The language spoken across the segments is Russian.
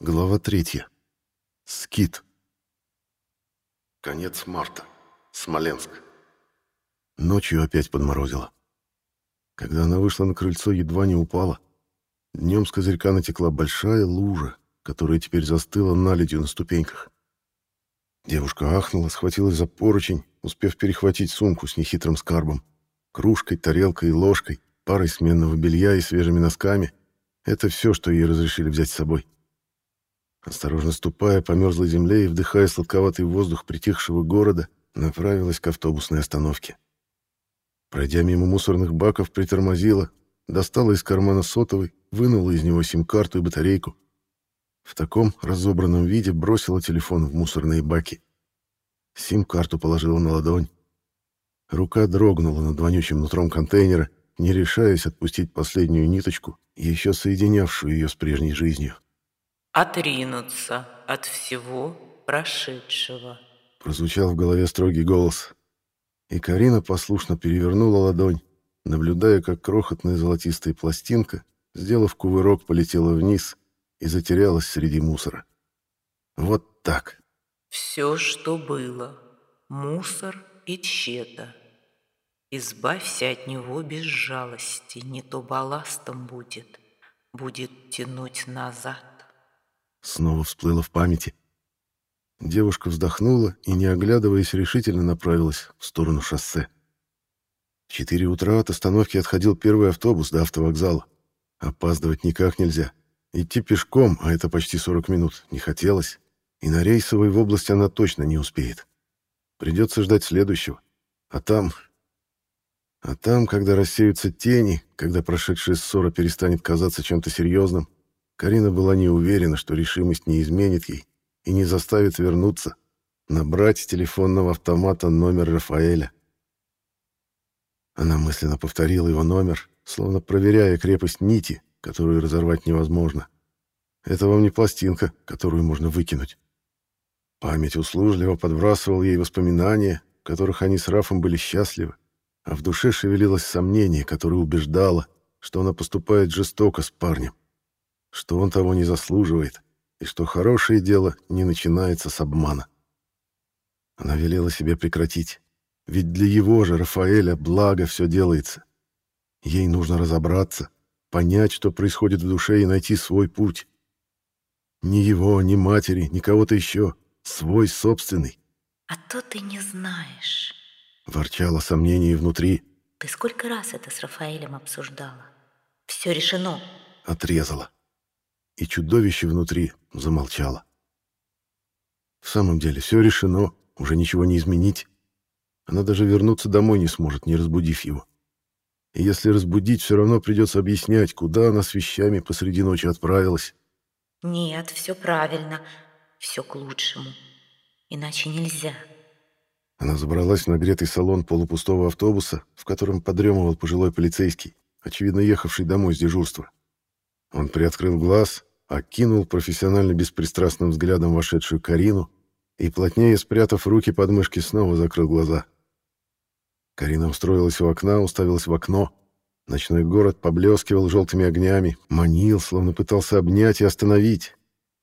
Глава третья. Скит. Конец марта. Смоленск. Ночью опять подморозило. Когда она вышла на крыльцо, едва не упала. Днем с козырька натекла большая лужа, которая теперь застыла наледью на ступеньках. Девушка ахнула, схватилась за поручень, успев перехватить сумку с нехитрым скарбом. Кружкой, тарелкой и ложкой, парой сменного белья и свежими носками — это все, что ей разрешили взять с собой. Осторожно ступая по мерзлой земле и вдыхая сладковатый воздух притихшего города, направилась к автобусной остановке. Пройдя мимо мусорных баков, притормозила, достала из кармана сотовый, вынула из него сим-карту и батарейку. В таком разобранном виде бросила телефон в мусорные баки. Сим-карту положила на ладонь. Рука дрогнула над вонючим нутром контейнера, не решаясь отпустить последнюю ниточку, еще соединявшую ее с прежней жизнью. «Отринуться от всего прошедшего», — прозвучал в голове строгий голос. И Карина послушно перевернула ладонь, наблюдая, как крохотная золотистая пластинка, сделав кувырок, полетела вниз и затерялась среди мусора. Вот так. «Все, что было, мусор и тщета. Избавься от него без жалости, не то балластом будет, будет тянуть назад». Снова всплыло в памяти. Девушка вздохнула и, не оглядываясь, решительно направилась в сторону шоссе. В четыре утра от остановки отходил первый автобус до автовокзала. Опаздывать никак нельзя. Идти пешком, а это почти 40 минут, не хотелось. И на рейсовой в области она точно не успеет. Придется ждать следующего. А там... А там, когда рассеются тени, когда прошедшая ссора перестанет казаться чем-то серьезным, Карина была не уверена, что решимость не изменит ей и не заставит вернуться, набрать с телефонного автомата номер Рафаэля. Она мысленно повторила его номер, словно проверяя крепость нити, которую разорвать невозможно. Это вам не пластинка, которую можно выкинуть. Память услужливо подбрасывала ей воспоминания, в которых они с Рафом были счастливы, а в душе шевелилось сомнение, которое убеждало, что она поступает жестоко с парнем что он того не заслуживает и что хорошее дело не начинается с обмана. Она велела себе прекратить, ведь для его же, Рафаэля, благо все делается. Ей нужно разобраться, понять, что происходит в душе и найти свой путь. Ни его, ни матери, ни кого-то еще, свой собственный. «А то ты не знаешь», — ворчало сомнение внутри. «Ты сколько раз это с Рафаэлем обсуждала? Все решено». Отрезала и чудовище внутри замолчало. В самом деле, все решено, уже ничего не изменить. Она даже вернуться домой не сможет, не разбудив его. И если разбудить, все равно придется объяснять, куда она с вещами посреди ночи отправилась. Нет, все правильно, все к лучшему. Иначе нельзя. Она забралась в нагретый салон полупустого автобуса, в котором подремывал пожилой полицейский, очевидно, ехавший домой с дежурства. Он приоткрыл глаз, окинул профессионально беспристрастным взглядом вошедшую Карину и, плотнее спрятав руки под мышки, снова закрыл глаза. Карина устроилась у окна, уставилась в окно. Ночной город поблескивал желтыми огнями, манил, словно пытался обнять и остановить.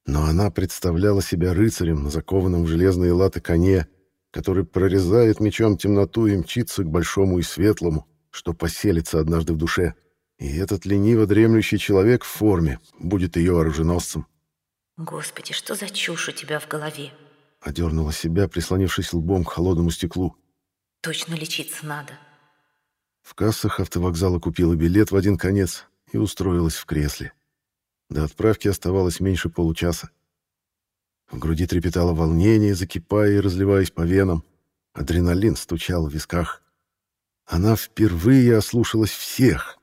Но она представляла себя рыцарем на закованном в железные латы коне, который прорезает мечом темноту и мчится к большому и светлому, что поселится однажды в душе. И этот лениво дремлющий человек в форме будет ее оруженосцем. «Господи, что за чушь у тебя в голове?» Одернула себя, прислонившись лбом к холодному стеклу. «Точно лечиться надо». В кассах автовокзала купила билет в один конец и устроилась в кресле. До отправки оставалось меньше получаса. В груди трепетало волнение, закипая и разливаясь по венам. Адреналин стучал в висках. Она впервые ослушалась всех,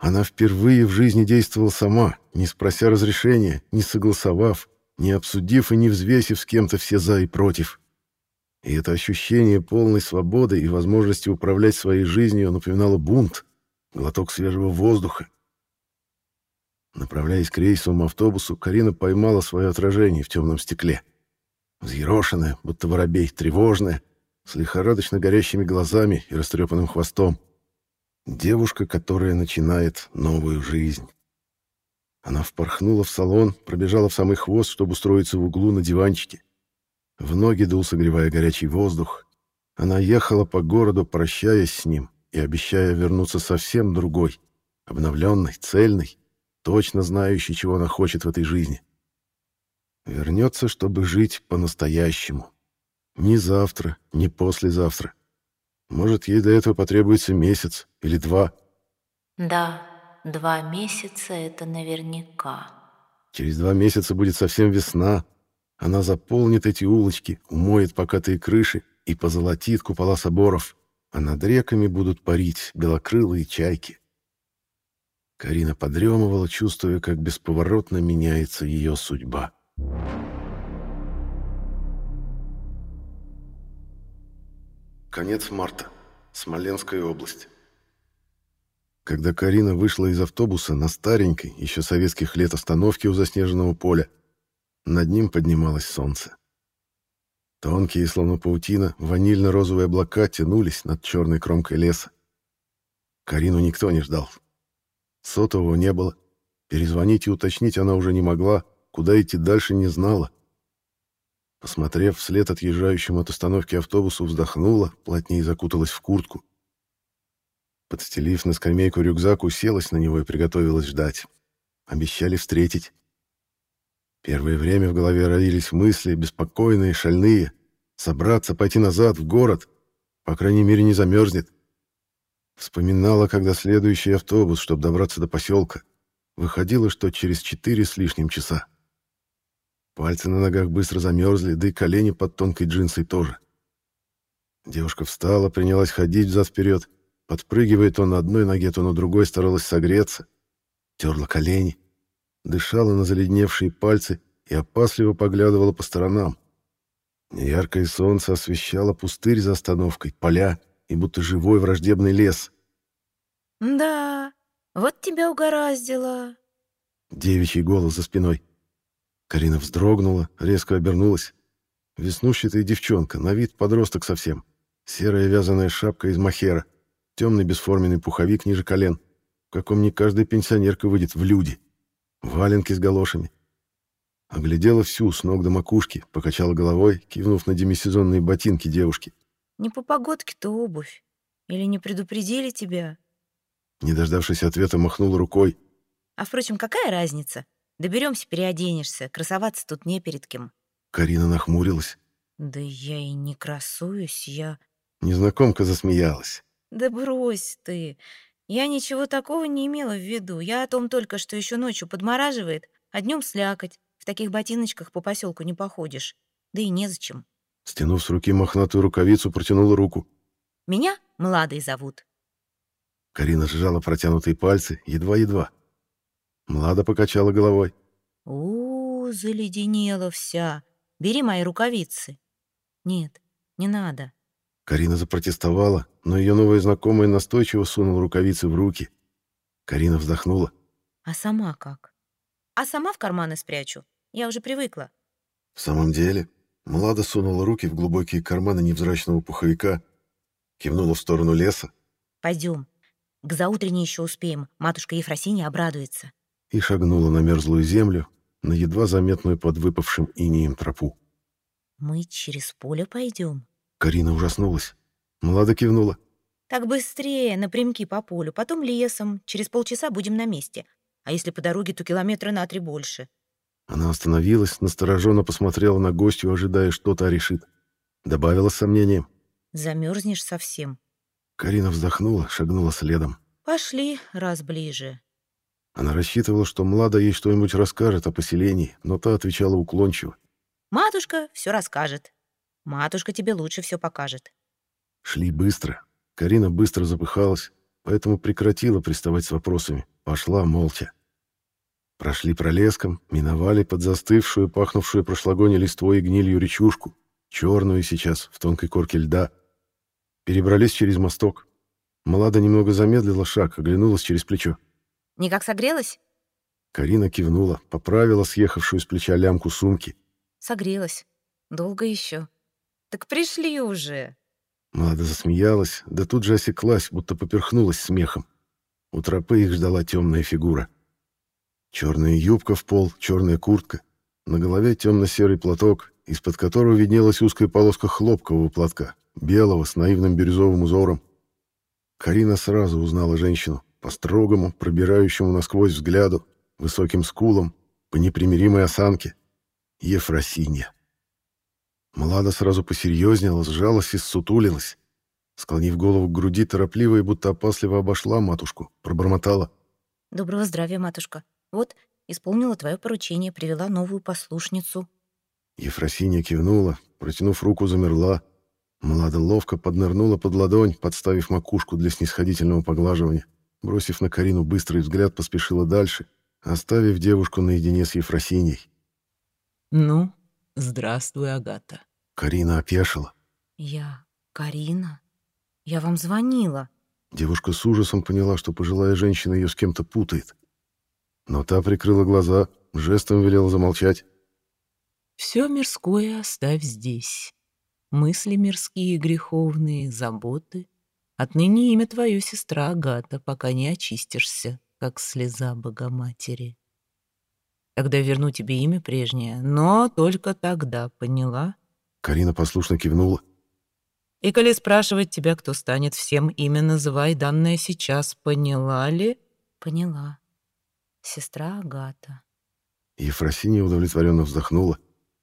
она впервые в жизни действовала сама, не спрося разрешения, не согласовав, не обсудив и не взвесив с кем-то все «за» и «против». И это ощущение полной свободы и возможности управлять своей жизнью напоминало бунт, глоток свежего воздуха. Направляясь к рейсовому автобусу, Карина поймала свое отражение в темном стекле. Взъерошенная, будто воробей, тревожная, с лихорадочно горящими глазами и растрепанным хвостом. Девушка, которая начинает новую жизнь. Она впорхнула в салон, пробежала в самый хвост, чтобы устроиться в углу на диванчике. В ноги дул, согревая горячий воздух. Она ехала по городу, прощаясь с ним и обещая вернуться совсем другой, обновленной, цельной, точно знающей, чего она хочет в этой жизни. Вернется, чтобы жить по-настоящему. Ни завтра, ни послезавтра. Может, ей до этого потребуется месяц или два. Да, два месяца — это наверняка. Через два месяца будет совсем весна. Она заполнит эти улочки, умоет покатые крыши и позолотит купола соборов, а над реками будут парить белокрылые чайки. Карина подремывала, чувствуя, как бесповоротно меняется ее судьба. Конец марта. Смоленская область. Когда Карина вышла из автобуса на старенькой, еще советских лет остановке у заснеженного поля, над ним поднималось солнце. Тонкие, словно паутина, ванильно-розовые облака тянулись над черной кромкой леса. Карину никто не ждал. Сотового не было. Перезвонить и уточнить она уже не могла, куда идти дальше не знала. Посмотрев вслед отъезжающему от остановки автобусу, вздохнула, плотнее закуталась в куртку. Подстелив на скамейку рюкзак, уселась на него и приготовилась ждать. Обещали встретить. Первое время в голове роились мысли, беспокойные, шальные. Собраться, пойти назад, в город. По крайней мере, не замерзнет. Вспоминала, когда следующий автобус, чтобы добраться до поселка. Выходило, что через четыре с лишним часа. Пальцы на ногах быстро замерзли, да и колени под тонкой джинсой тоже. Девушка встала, принялась ходить взад-вперед. Подпрыгивая то на одной ноге, то на другой, старалась согреться. Терла колени, дышала на заледневшие пальцы и опасливо поглядывала по сторонам. Неяркое солнце освещало пустырь за остановкой, поля и будто живой враждебный лес. «Да, вот тебя угораздило». Девичий голос за спиной. Карина вздрогнула, резко обернулась. Веснущатая девчонка, на вид подросток совсем. Серая вязаная шапка из махера, темный бесформенный пуховик ниже колен, в каком не каждая пенсионерка выйдет в люди. Валенки с галошами. Оглядела всю с ног до макушки, покачала головой, кивнув на демисезонные ботинки девушки. «Не по погодке-то обувь. Или не предупредили тебя?» Не дождавшись ответа, махнула рукой. «А, впрочем, какая разница? Доберемся, переоденешься. Красоваться тут не перед кем. Карина нахмурилась. Да я и не красуюсь, я... Незнакомка засмеялась. Да брось ты. Я ничего такого не имела в виду. Я о том только, что еще ночью подмораживает, а днем слякоть. В таких ботиночках по поселку не походишь. Да и незачем. Стянув с руки мохнатую рукавицу, протянула руку. Меня Младой зовут. Карина сжала протянутые пальцы, едва-едва. Млада покачала головой. У, -у заледенела вся. Бери мои рукавицы. Нет, не надо. Карина запротестовала, но ее новая знакомая настойчиво сунула рукавицы в руки. Карина вздохнула. А сама как? А сама в карманы спрячу. Я уже привыкла. В самом деле, Млада сунула руки в глубокие карманы невзрачного пуховика, кивнула в сторону леса. Пойдем. К заутренне еще успеем. Матушка Ефросинья обрадуется и шагнула на мерзлую землю, на едва заметную под выпавшим инеем тропу. «Мы через поле пойдем?» Карина ужаснулась. Млада кивнула. «Так быстрее, напрямки по полю, потом лесом. Через полчаса будем на месте. А если по дороге, то километра на три больше». Она остановилась, настороженно посмотрела на гостью, ожидая, что-то решит. Добавила с сомнением. «Замерзнешь совсем». Карина вздохнула, шагнула следом. «Пошли, раз ближе». Она рассчитывала, что Млада ей что-нибудь расскажет о поселении, но та отвечала уклончиво. «Матушка все расскажет. Матушка тебе лучше все покажет». Шли быстро. Карина быстро запыхалась, поэтому прекратила приставать с вопросами. Пошла молча. Прошли пролеском, миновали под застывшую, пахнувшую прошлогодней листвой и гнилью речушку, черную сейчас, в тонкой корке льда. Перебрались через мосток. Млада немного замедлила шаг, оглянулась через плечо. Никак согрелась?» Карина кивнула, поправила съехавшую с плеча лямку сумки. «Согрелась. Долго еще. Так пришли уже!» Млада засмеялась, да тут же осеклась, будто поперхнулась смехом. У тропы их ждала темная фигура. Черная юбка в пол, черная куртка. На голове темно-серый платок, из-под которого виднелась узкая полоска хлопкового платка, белого, с наивным бирюзовым узором. Карина сразу узнала женщину по строгому, пробирающему насквозь взгляду, высоким скулам, по непримиримой осанке. Ефросинья. Млада сразу посерьезнела, сжалась и ссутулилась. Склонив голову к груди, торопливо и будто опасливо обошла матушку, пробормотала. «Доброго здравия, матушка. Вот, исполнила твое поручение, привела новую послушницу». Ефросинья кивнула, протянув руку, замерла. Млада ловко поднырнула под ладонь, подставив макушку для снисходительного поглаживания. Бросив на Карину быстрый взгляд, поспешила дальше, оставив девушку наедине с Ефросиньей. «Ну, здравствуй, Агата». Карина опешила. «Я Карина?» Я вам звонила». Девушка с ужасом поняла, что пожилая женщина ее с кем-то путает. Но та прикрыла глаза, жестом велела замолчать. «Все мирское оставь здесь. Мысли мирские греховные, заботы. Отныне имя твое, сестра Агата, пока не очистишься, как слеза Богоматери. Тогда верну тебе имя прежнее, но только тогда, поняла?» Карина послушно кивнула. И коли спрашивать тебя, кто станет всем, имя называй данное сейчас. Поняла ли? Поняла. Сестра Агата. Ефросинья удовлетворенно вздохнула,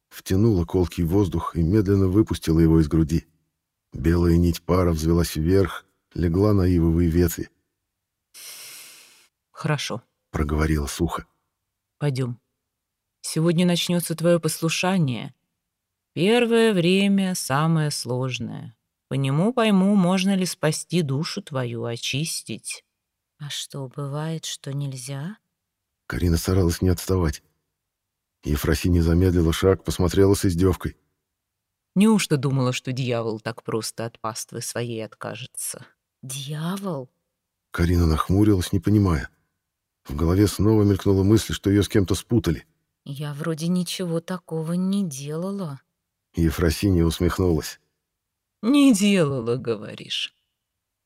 втянула колкий воздух и медленно выпустила его из груди. Белая нить пара взвелась вверх, легла на ивовые ветви. «Хорошо», — проговорила сухо. «Пойдем. Сегодня начнется твое послушание. Первое время самое сложное. По нему пойму, можно ли спасти душу твою, очистить. А что, бывает, что нельзя? Карина старалась не отставать. Ефросинья замедлила шаг, посмотрела с издевкой. Неужто думала, что дьявол так просто от паствы своей откажется? Дьявол? Карина нахмурилась, не понимая. В голове снова мелькнула мысль, что ее с кем-то спутали. Я вроде ничего такого не делала. Ефросинья усмехнулась. Не делала, говоришь.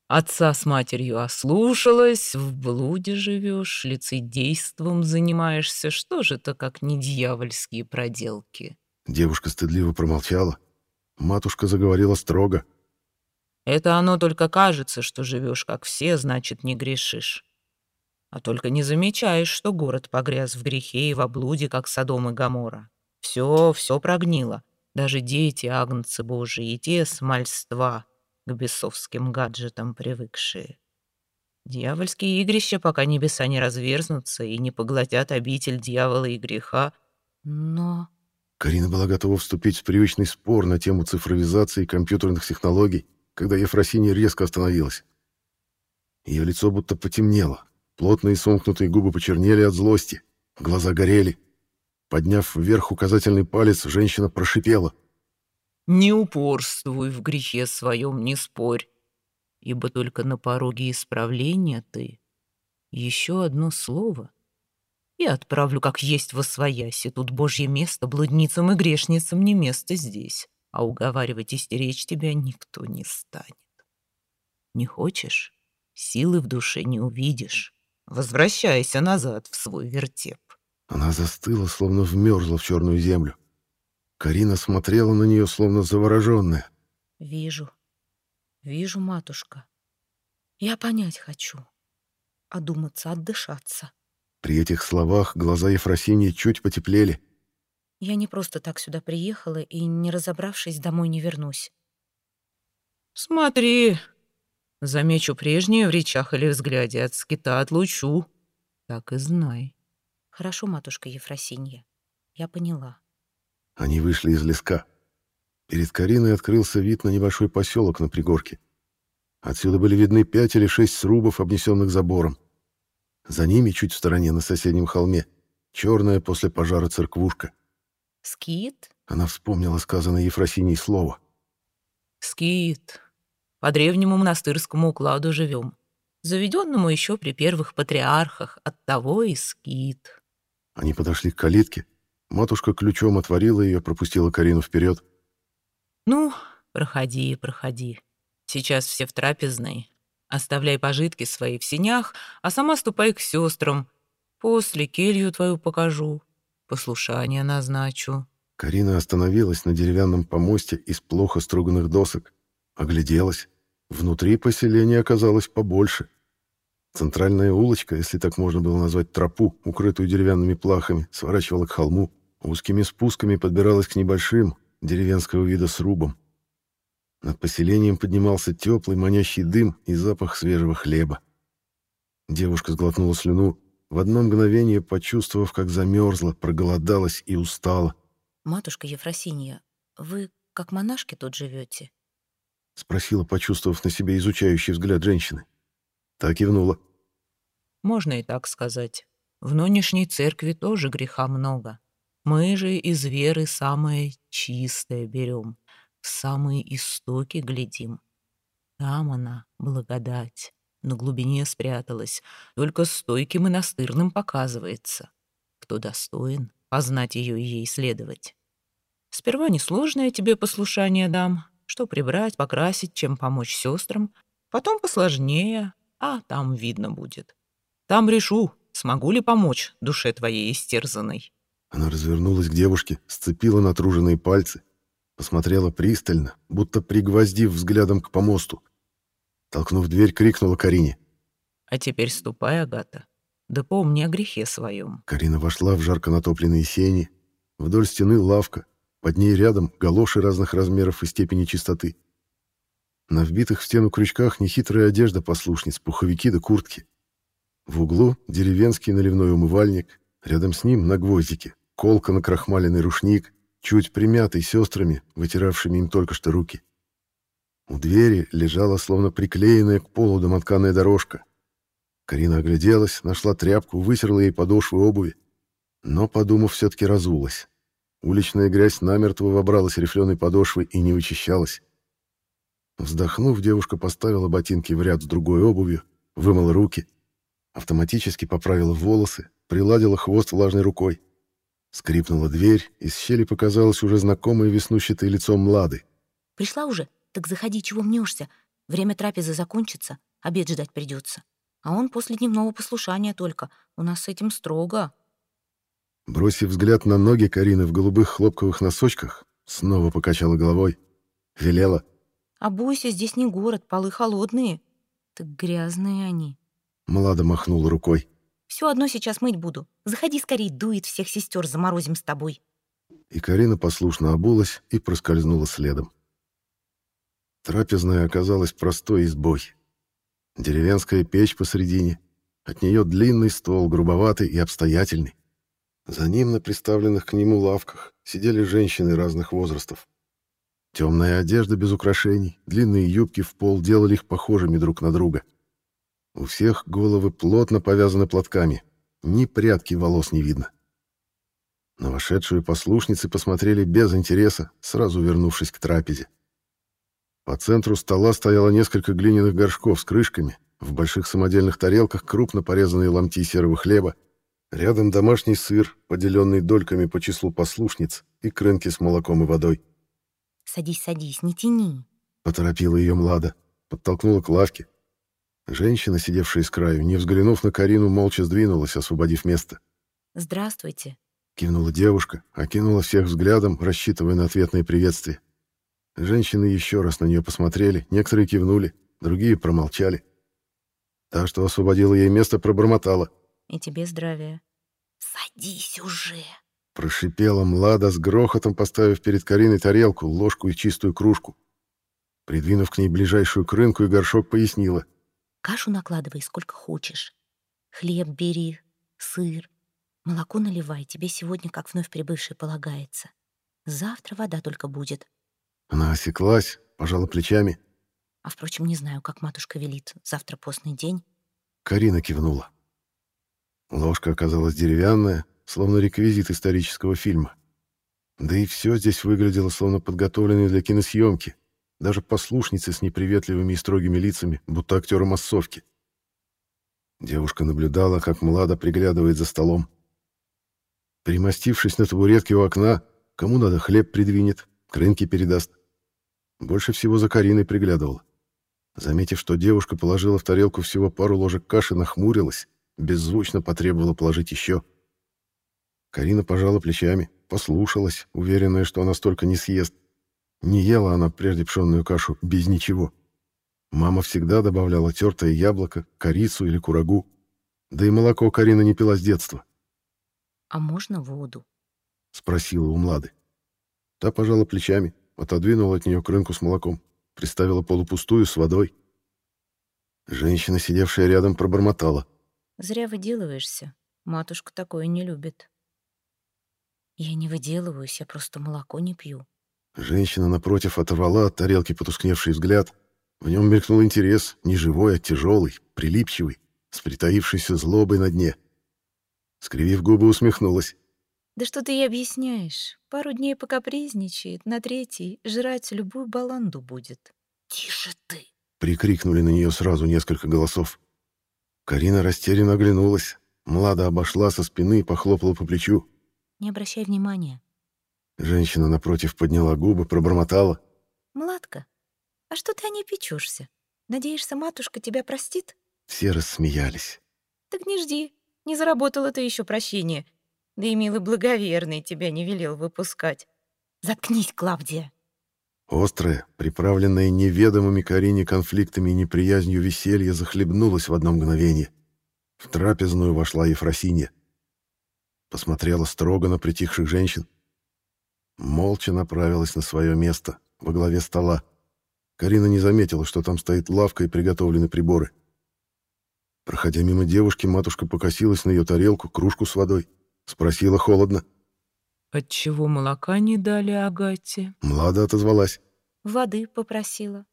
Отца с матерью ослушалась, в блуде живешь, лицедейством занимаешься. Что же это, как не дьявольские проделки? Девушка стыдливо промолчала. Матушка заговорила строго. Это оно только кажется, что живешь как все, значит, не грешишь. А только не замечаешь, что город погряз в грехе и в облуде, как Содом и Гамора. Все, все прогнило. Даже дети, агнцы божьи, и те с мальства к бесовским гаджетам привыкшие. Дьявольские игрища, пока небеса не разверзнутся и не поглотят обитель дьявола и греха. Но... Карина была готова вступить в привычный спор на тему цифровизации компьютерных технологий, когда Ефросинья резко остановилась. Ее лицо будто потемнело, плотные сомкнутые губы почернели от злости, глаза горели. Подняв вверх указательный палец, женщина прошипела. «Не упорствуй в грехе своем, не спорь, ибо только на пороге исправления ты. Еще одно слово, и отправлю как есть во свояси. Тут божье место, блудницам и грешницам не место здесь, а уговаривать и стеречь тебя никто не станет. Не хочешь? Силы в душе не увидишь. Возвращайся назад в свой вертеп. Она застыла, словно вмерзла в черную землю. Карина смотрела на нее, словно завороженная. «Вижу, вижу, матушка. Я понять хочу. Одуматься, отдышаться». При этих словах глаза Ефросиньи чуть потеплели. «Я не просто так сюда приехала и, не разобравшись, домой не вернусь». «Смотри, замечу прежнее в речах или взгляде, от скита отлучу. Так и знай». «Хорошо, матушка Ефросинья, я поняла». Они вышли из леска. Перед Кариной открылся вид на небольшой поселок на пригорке. Отсюда были видны пять или шесть срубов, обнесенных забором. За ними, чуть в стороне, на соседнем холме, черная после пожара церквушка. «Скит?» Она вспомнила сказанное Ефросиньей слово. «Скит. По древнему монастырскому укладу живем. Заведенному еще при первых патриархах. Оттого и скит». Они подошли к калитке. Матушка ключом отворила ее, пропустила Карину вперед. «Ну, проходи, проходи. Сейчас все в трапезной. Оставляй пожитки свои в синях, а сама ступай к сестрам. После келью твою покажу, послушание назначу». Карина остановилась на деревянном помосте из плохо струганных досок, огляделась. Внутри поселения оказалось побольше. Центральная улочка, если так можно было назвать тропу, укрытую деревянными плахами, сворачивала к холму, узкими спусками подбиралась к небольшим, деревенского вида срубам. Над поселением поднимался теплый манящий дым и запах свежего хлеба. Девушка сглотнула слюну, в одно мгновение почувствовав, как замерзла, проголодалась и устала. «Матушка Ефросинья, вы как монашки тут живете?» — спросила, почувствовав на себе изучающий взгляд женщины. Так кивнула. «Можно и так сказать. В нынешней церкви тоже греха много. Мы же из веры самое чистое берем, в самые истоки глядим. Там она, благодать, на глубине спряталась, только стойким и настырным показывается. Кто достоин, познать ее и ей следовать. Сперва несложное тебе послушание дам, что прибрать, покрасить, чем помочь сестрам. Потом посложнее, а там видно будет. Там решу, смогу ли помочь душе твоей истерзанной. Она развернулась к девушке, сцепила натруженные пальцы, посмотрела пристально, будто пригвоздив взглядом к помосту. Толкнув дверь, крикнула Карине. «А теперь ступай, Агата, да помни о грехе своем». Карина вошла в жарко натопленные сени. Вдоль стены лавка, под ней рядом галоши разных размеров и степени чистоты. На вбитых в стену крючках нехитрая одежда послушниц, пуховики да куртки. В углу деревенский наливной умывальник, рядом с ним на гвоздике колка на крахмаленный рушник, чуть примятый сестрами, вытиравшими им только что руки. У двери лежала словно приклеенная к полу домотканая дорожка. Карина огляделась, нашла тряпку, вытерла ей подошвы обуви, но, подумав, все-таки разулась. Уличная грязь намертво вобралась рифленой подошвой и не вычищалась. Вздохнув, девушка поставила ботинки в ряд с другой обувью, вымыла руки, автоматически поправила волосы, приладила хвост влажной рукой. Скрипнула дверь, из щели показалось уже знакомое веснущатое лицо Млады. «Пришла уже? Так заходи, чего мнешься? Время трапезы закончится, обед ждать придется. А он после дневного послушания только. У нас с этим строго». Бросив взгляд на ноги Карины в голубых хлопковых носочках, снова покачала головой. Велела. «Обуйся, здесь не город, полы холодные. Так грязные они». Млада махнула рукой. Все одно сейчас мыть буду. Заходи скорей, дует всех сестер, заморозим с тобой. И Карина послушно обулась и проскользнула следом. Трапезная оказалась простой избой. Деревенская печь посредине, от нее длинный стол, грубоватый и обстоятельный. За ним на приставленных к нему лавках сидели женщины разных возрастов. Темная одежда без украшений, длинные юбки в пол делали их похожими друг на друга — у всех головы плотно повязаны платками. Ни прядки волос не видно. На вошедшую послушницы посмотрели без интереса, сразу вернувшись к трапезе. По центру стола стояло несколько глиняных горшков с крышками, в больших самодельных тарелках крупно порезанные ломти серого хлеба, рядом домашний сыр, поделенный дольками по числу послушниц, и крынки с молоком и водой. «Садись, садись, не тяни», — поторопила ее Млада, подтолкнула к лавке, Женщина, сидевшая с краю, не взглянув на Карину, молча сдвинулась, освободив место. «Здравствуйте», — кивнула девушка, окинула всех взглядом, рассчитывая на ответное приветствие. Женщины еще раз на нее посмотрели, некоторые кивнули, другие промолчали. Та, что освободила ей место, пробормотала. «И тебе здравия». «Садись уже!» Прошипела Млада с грохотом, поставив перед Кариной тарелку, ложку и чистую кружку. Придвинув к ней ближайшую крынку и горшок, пояснила. Кашу накладывай сколько хочешь. Хлеб бери, сыр. Молоко наливай, тебе сегодня, как вновь прибывший, полагается. Завтра вода только будет. Она осеклась, пожала плечами. А, впрочем, не знаю, как матушка велит. Завтра постный день. Карина кивнула. Ложка оказалась деревянная, словно реквизит исторического фильма. Да и все здесь выглядело словно подготовленное для киносъемки даже послушницы с неприветливыми и строгими лицами, будто актеры массовки. Девушка наблюдала, как Млада приглядывает за столом. Примостившись на табуретке у окна, кому надо хлеб придвинет, крынки передаст. Больше всего за Кариной приглядывала. Заметив, что девушка положила в тарелку всего пару ложек каши, нахмурилась, беззвучно потребовала положить еще. Карина пожала плечами, послушалась, уверенная, что она столько не съест. Не ела она прежде пшенную кашу без ничего. Мама всегда добавляла тертое яблоко, корицу или курагу. Да и молоко Карина не пила с детства. «А можно воду?» — спросила у Млады. Та пожала плечами, отодвинула от нее крынку с молоком, приставила полупустую с водой. Женщина, сидевшая рядом, пробормотала. «Зря выделываешься. Матушка такое не любит». «Я не выделываюсь, я просто молоко не пью». Женщина напротив оторвала от тарелки потускневший взгляд. В нем мелькнул интерес, не живой, а тяжелый, прилипчивый, с притаившейся злобой на дне. Скривив губы, усмехнулась. «Да что ты ей объясняешь? Пару дней покапризничает, на третий жрать любую баланду будет». «Тише ты!» — прикрикнули на нее сразу несколько голосов. Карина растерянно оглянулась. Млада обошла со спины и похлопала по плечу. «Не обращай внимания». Женщина напротив подняла губы, пробормотала. «Младка, а что ты о ней печешься? Надеешься, матушка тебя простит?» Все рассмеялись. «Так не жди, не заработала ты еще прощение. Да и милый благоверный тебя не велел выпускать. Заткнись, Клавдия!» Острое, приправленное неведомыми Карине конфликтами и неприязнью веселье захлебнулось в одно мгновение. В трапезную вошла Ефросинья. Посмотрела строго на притихших женщин. Молча направилась на свое место, во главе стола. Карина не заметила, что там стоит лавка и приготовлены приборы. Проходя мимо девушки, матушка покосилась на ее тарелку, кружку с водой. Спросила холодно. «Отчего молока не дали Агате?» Млада отозвалась. «Воды попросила».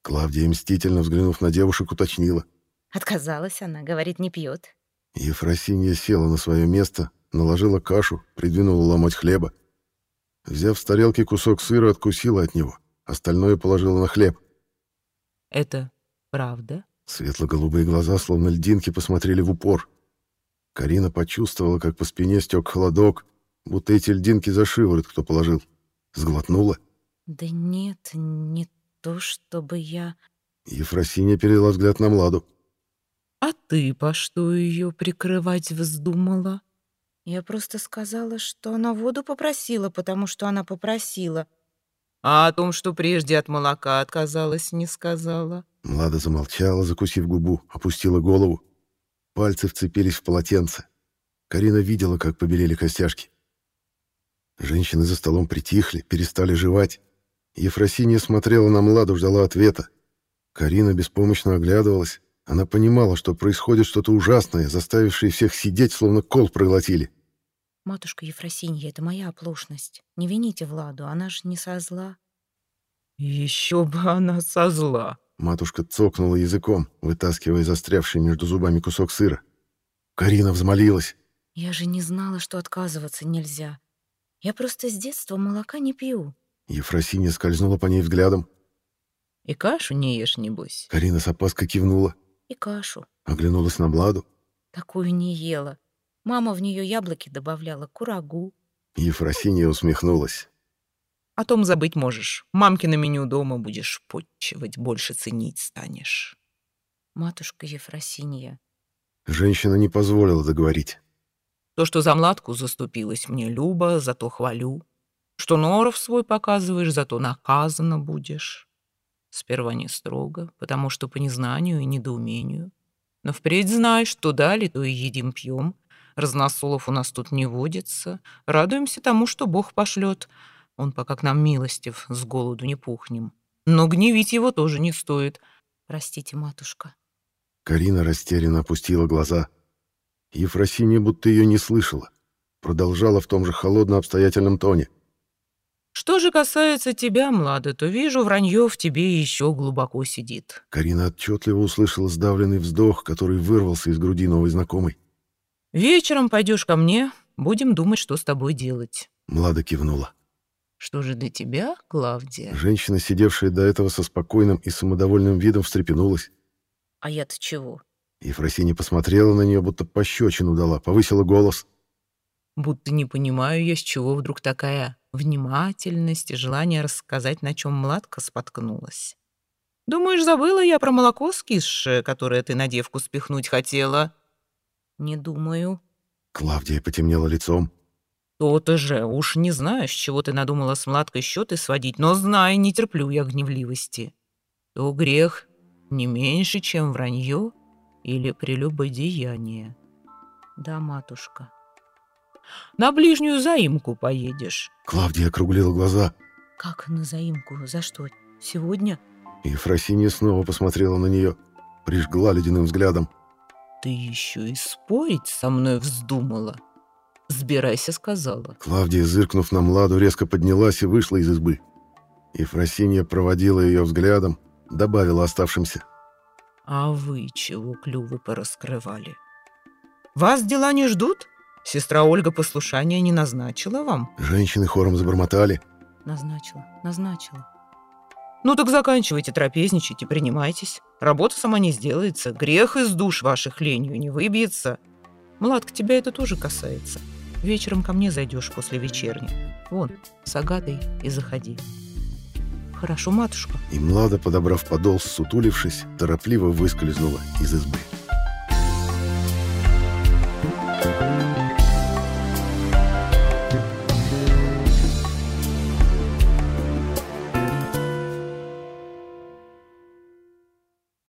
Клавдия, мстительно взглянув на девушек, уточнила. Отказалась она, говорит, не пьет. Ефросинья села на свое место, наложила кашу, придвинула ломоть хлеба. Взяв с тарелки кусок сыра, откусила от него. Остальное положила на хлеб. «Это правда?» Светло-голубые глаза, словно льдинки, посмотрели в упор. Карина почувствовала, как по спине стек холодок, будто эти льдинки за шиворот кто положил. Сглотнула. «Да нет, не то, чтобы я...» Ефросинья перевела взгляд на Младу. «А ты по что ее прикрывать вздумала?» «Я просто сказала, что она воду попросила, потому что она попросила». «А о том, что прежде от молока отказалась, не сказала?» Млада замолчала, закусив губу, опустила голову. Пальцы вцепились в полотенце. Карина видела, как побелели костяшки. Женщины за столом притихли, перестали жевать. Ефросинья смотрела на Младу, ждала ответа. Карина беспомощно оглядывалась. Она понимала, что происходит что-то ужасное, заставившее всех сидеть, словно кол проглотили. «Матушка Ефросинья, это моя оплошность. Не вините Владу, она же не со зла». «Еще бы она со зла!» Матушка цокнула языком, вытаскивая застрявший между зубами кусок сыра. Карина взмолилась. «Я же не знала, что отказываться нельзя. Я просто с детства молока не пью». Ефросинья скользнула по ней взглядом. «И кашу не ешь, небось?» Карина с опаской кивнула. «И кашу». Оглянулась на Младу. «Такую не ела. Мама в нее яблоки добавляла, курагу». Ефросинья усмехнулась. О том забыть можешь. Мамкино меню дома будешь подчивать, больше ценить станешь. Матушка Ефросинья. Женщина не позволила договорить. То, что за младку заступилась мне Люба, зато хвалю. Что норов свой показываешь, зато наказана будешь. Сперва не строго, потому что по незнанию и недоумению. Но впредь знай, что дали, то и едим-пьем. Разносолов у нас тут не водится. Радуемся тому, что Бог пошлет. Он пока к нам милостив, с голоду не пухнем. Но гневить его тоже не стоит. Простите, матушка. Карина растерянно опустила глаза. Ефросинья будто ее не слышала. Продолжала в том же холодно-обстоятельном тоне. «Что же касается тебя, Млада, то вижу, вранье в тебе еще глубоко сидит». Карина отчетливо услышала сдавленный вздох, который вырвался из груди новой знакомой. «Вечером пойдешь ко мне, будем думать, что с тобой делать». Млада кивнула. Что же для тебя, Клавдия? Женщина, сидевшая до этого со спокойным и самодовольным видом, встрепенулась. А я-то чего? Ефросинья посмотрела на нее, будто пощечину дала, повысила голос. Будто не понимаю я, с чего вдруг такая внимательность и желание рассказать, на чем младка споткнулась. Думаешь, забыла я про молоко скисшее, которое ты на девку спихнуть хотела? Не думаю. Клавдия потемнела лицом. То-то же, уж не знаю, с чего ты надумала с Младкой счеты сводить, но знай, не терплю я гневливости. То грех не меньше, чем вранье или прелюбодеяние. Да, матушка. На ближнюю заимку поедешь. Клавдия округлила глаза. Как на заимку? За что? Сегодня? Ефросинья снова посмотрела на нее, прижгла ледяным взглядом. Ты еще и спорить со мной вздумала. Сбирайся, сказала. Клавдия, зыркнув на Младу, резко поднялась и вышла из избы. Ефросинья проводила ее взглядом, добавила оставшимся. А вы чего клювы пораскрывали? Вас дела не ждут? Сестра Ольга послушания не назначила вам? Женщины хором забормотали. Назначила, назначила. Ну так заканчивайте трапезничать и принимайтесь. Работа сама не сделается, грех из душ ваших ленью не выбьется. Младка, тебя это тоже касается. Вечером ко мне зайдешь после вечерни. Вон, с Агатой и заходи. Хорошо, матушка. И Млада, подобрав подол, сутулившись, торопливо выскользнула из избы.